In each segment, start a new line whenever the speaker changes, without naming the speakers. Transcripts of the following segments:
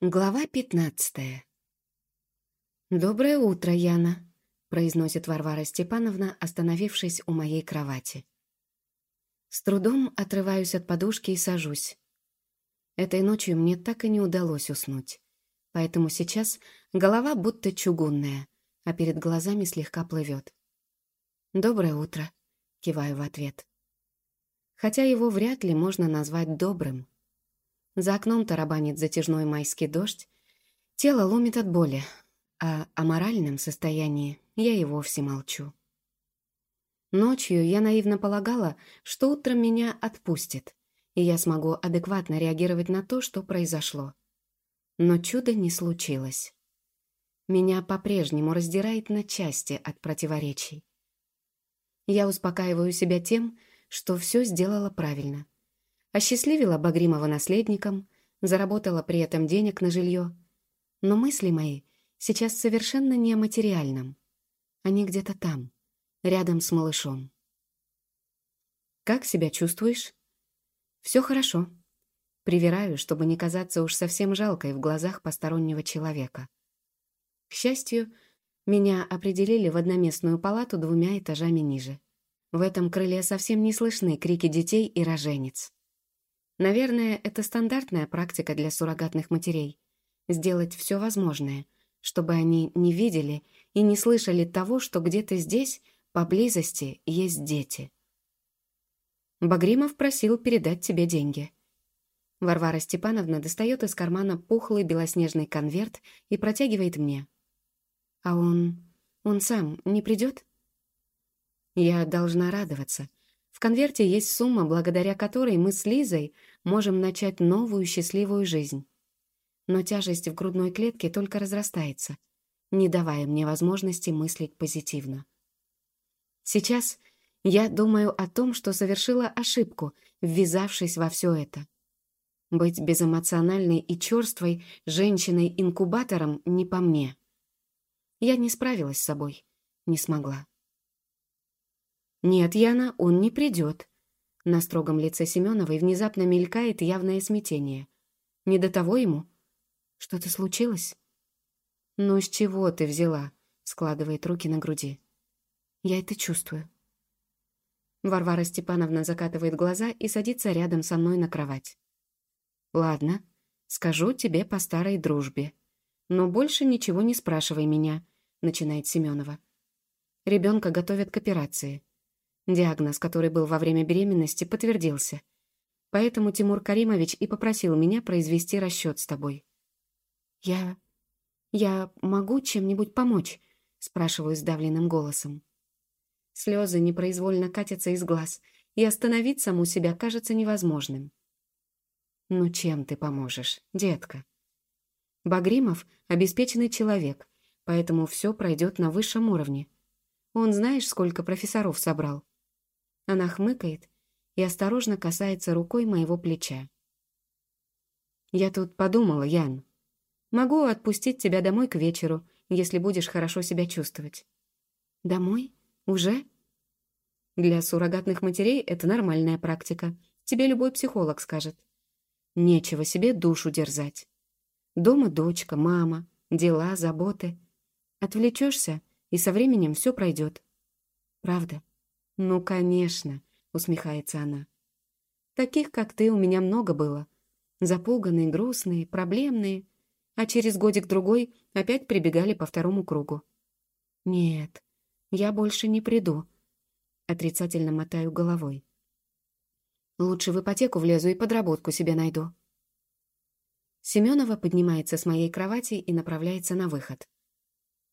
Глава пятнадцатая. «Доброе утро, Яна», — произносит Варвара Степановна, остановившись у моей кровати. С трудом отрываюсь от подушки и сажусь. Этой ночью мне так и не удалось уснуть, поэтому сейчас голова будто чугунная, а перед глазами слегка плывет. «Доброе утро», — киваю в ответ. Хотя его вряд ли можно назвать добрым. За окном тарабанит затяжной майский дождь. Тело ломит от боли, а о моральном состоянии я и вовсе молчу. Ночью я наивно полагала, что утром меня отпустит, и я смогу адекватно реагировать на то, что произошло. Но чуда не случилось. Меня по-прежнему раздирает на части от противоречий. Я успокаиваю себя тем, что все сделала правильно — осчастливила Багримова наследником, заработала при этом денег на жилье. Но мысли мои сейчас совершенно не о материальном. Они где-то там, рядом с малышом. «Как себя чувствуешь?» «Все хорошо». Привираю, чтобы не казаться уж совсем жалкой в глазах постороннего человека. К счастью, меня определили в одноместную палату двумя этажами ниже. В этом крыле совсем не слышны крики детей и роженец. Наверное, это стандартная практика для суррогатных матерей — сделать все возможное, чтобы они не видели и не слышали того, что где-то здесь, поблизости, есть дети. Багримов просил передать тебе деньги. Варвара Степановна достает из кармана пухлый белоснежный конверт и протягивает мне. А он... он сам не придет? Я должна радоваться — в конверте есть сумма, благодаря которой мы с Лизой можем начать новую счастливую жизнь. Но тяжесть в грудной клетке только разрастается, не давая мне возможности мыслить позитивно. Сейчас я думаю о том, что совершила ошибку, ввязавшись во все это. Быть безэмоциональной и черствой женщиной-инкубатором не по мне. Я не справилась с собой, не смогла. «Нет, Яна, он не придет». На строгом лице Семеновой внезапно мелькает явное смятение. «Не до того ему?» «Что-то случилось?» «Ну, с чего ты взяла?» складывает руки на груди. «Я это чувствую». Варвара Степановна закатывает глаза и садится рядом со мной на кровать. «Ладно, скажу тебе по старой дружбе. Но больше ничего не спрашивай меня», — начинает Семенова. Ребенка готовят к операции. Диагноз, который был во время беременности, подтвердился. Поэтому Тимур Каримович и попросил меня произвести расчет с тобой. «Я... я могу чем-нибудь помочь?» — спрашиваю сдавленным голосом. Слезы непроизвольно катятся из глаз, и остановить саму себя кажется невозможным. «Ну чем ты поможешь, детка?» Багримов — обеспеченный человек, поэтому все пройдет на высшем уровне. Он знаешь, сколько профессоров собрал? Она хмыкает и осторожно касается рукой моего плеча. «Я тут подумала, Ян. Могу отпустить тебя домой к вечеру, если будешь хорошо себя чувствовать». «Домой? Уже?» «Для суррогатных матерей это нормальная практика. Тебе любой психолог скажет. Нечего себе душу дерзать. Дома дочка, мама, дела, заботы. Отвлечешься, и со временем все пройдет. Правда?» «Ну, конечно», — усмехается она. «Таких, как ты, у меня много было. Запуганные, грустные, проблемные. А через годик-другой опять прибегали по второму кругу». «Нет, я больше не приду», — отрицательно мотаю головой. «Лучше в ипотеку влезу и подработку себе найду». Семенова поднимается с моей кровати и направляется на выход.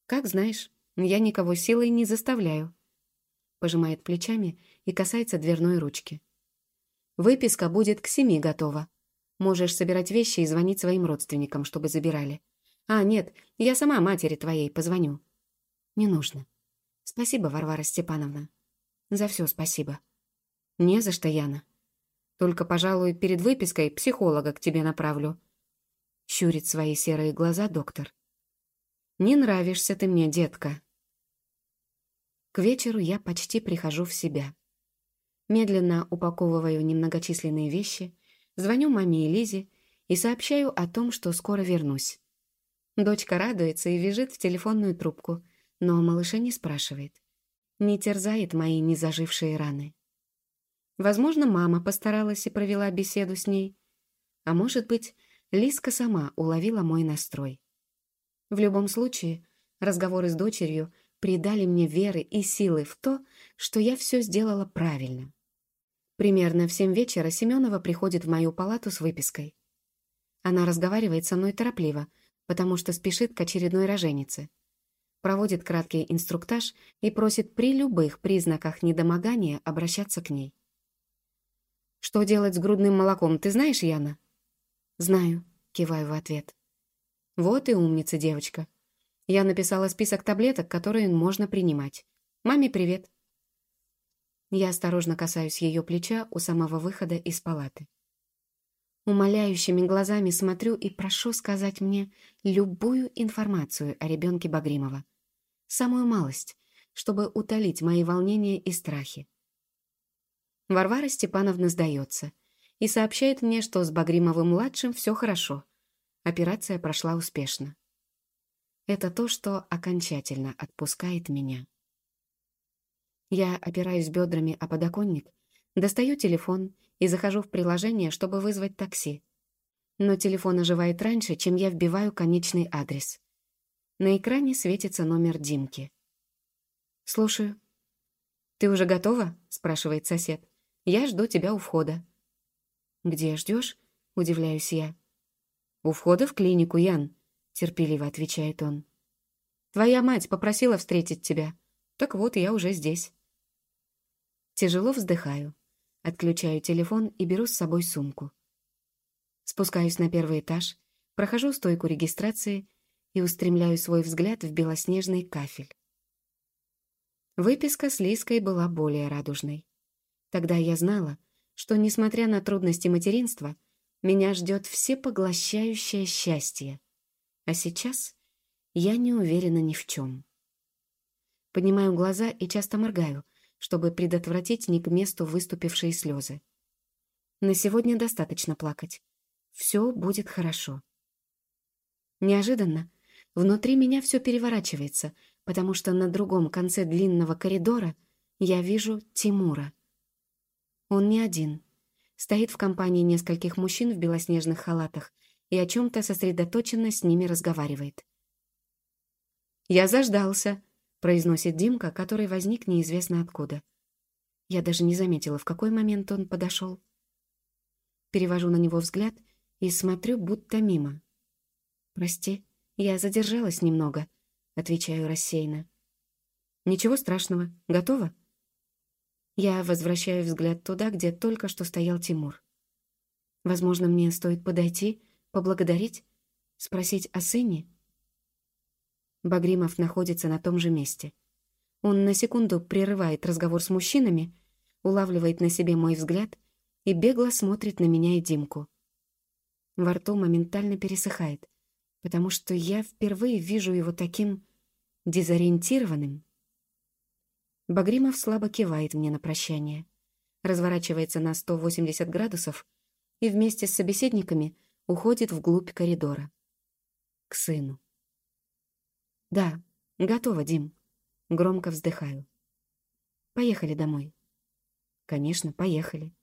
«Как знаешь, я никого силой не заставляю» пожимает плечами и касается дверной ручки. «Выписка будет к семи готова. Можешь собирать вещи и звонить своим родственникам, чтобы забирали. А, нет, я сама матери твоей позвоню». «Не нужно. Спасибо, Варвара Степановна. За все спасибо». «Не за что, Яна. Только, пожалуй, перед выпиской психолога к тебе направлю». Щурит свои серые глаза доктор. «Не нравишься ты мне, детка», к вечеру я почти прихожу в себя. Медленно упаковываю немногочисленные вещи, звоню маме и Лизе и сообщаю о том, что скоро вернусь. Дочка радуется и вяжет в телефонную трубку, но малыша не спрашивает. Не терзает мои незажившие раны. Возможно, мама постаралась и провела беседу с ней. А может быть, Лиска сама уловила мой настрой. В любом случае, разговоры с дочерью придали мне веры и силы в то, что я все сделала правильно. Примерно в семь вечера Семенова приходит в мою палату с выпиской. Она разговаривает со мной торопливо, потому что спешит к очередной роженице. Проводит краткий инструктаж и просит при любых признаках недомогания обращаться к ней. «Что делать с грудным молоком, ты знаешь, Яна?» «Знаю», — киваю в ответ. «Вот и умница девочка. Я написала список таблеток, которые можно принимать. Маме привет». Я осторожно касаюсь ее плеча у самого выхода из палаты. Умоляющими глазами смотрю и прошу сказать мне любую информацию о ребенке Багримова. Самую малость, чтобы утолить мои волнения и страхи. Варвара Степановна сдается и сообщает мне, что с Багримовым-младшим все хорошо. Операция прошла успешно. Это то, что окончательно отпускает меня. Я опираюсь бедрами о подоконник, достаю телефон и захожу в приложение, чтобы вызвать такси. Но телефон оживает раньше, чем я вбиваю конечный адрес. На экране светится номер Димки. «Слушаю». «Ты уже готова?» — спрашивает сосед. «Я жду тебя у входа». «Где ждешь?» — удивляюсь я. «У входа в клинику, Ян», — терпеливо отвечает он. «Твоя мать попросила встретить тебя. Так вот, я уже здесь». Тяжело вздыхаю, отключаю телефон и беру с собой сумку. Спускаюсь на первый этаж, прохожу стойку регистрации и устремляю свой взгляд в белоснежный кафель. Выписка с Лиской была более радужной. Тогда я знала, что, несмотря на трудности материнства, меня ждет всепоглощающее счастье. А сейчас я не уверена ни в чем. Поднимаю глаза и часто моргаю, чтобы предотвратить не к месту выступившие слезы. На сегодня достаточно плакать. Все будет хорошо. Неожиданно внутри меня все переворачивается, потому что на другом конце длинного коридора я вижу Тимура. Он не один. Стоит в компании нескольких мужчин в белоснежных халатах и о чем-то сосредоточенно с ними разговаривает. «Я заждался», — произносит Димка, который возник неизвестно откуда. Я даже не заметила, в какой момент он подошел. Перевожу на него взгляд и смотрю, будто мимо. «Прости, я задержалась немного», — отвечаю рассеянно. «Ничего страшного. Готова?» Я возвращаю взгляд туда, где только что стоял Тимур. Возможно, мне стоит подойти, поблагодарить, спросить о сыне. Багримов находится на том же месте. Он на секунду прерывает разговор с мужчинами, улавливает на себе мой взгляд и бегло смотрит на меня и Димку. Во рту моментально пересыхает, потому что я впервые вижу его таким дезориентированным. Багримов слабо кивает мне на прощание, разворачивается на 180 градусов и вместе с собеседниками уходит вглубь коридора. К сыну. «Да, готово, Дим». Громко вздыхаю. «Поехали домой». «Конечно, поехали».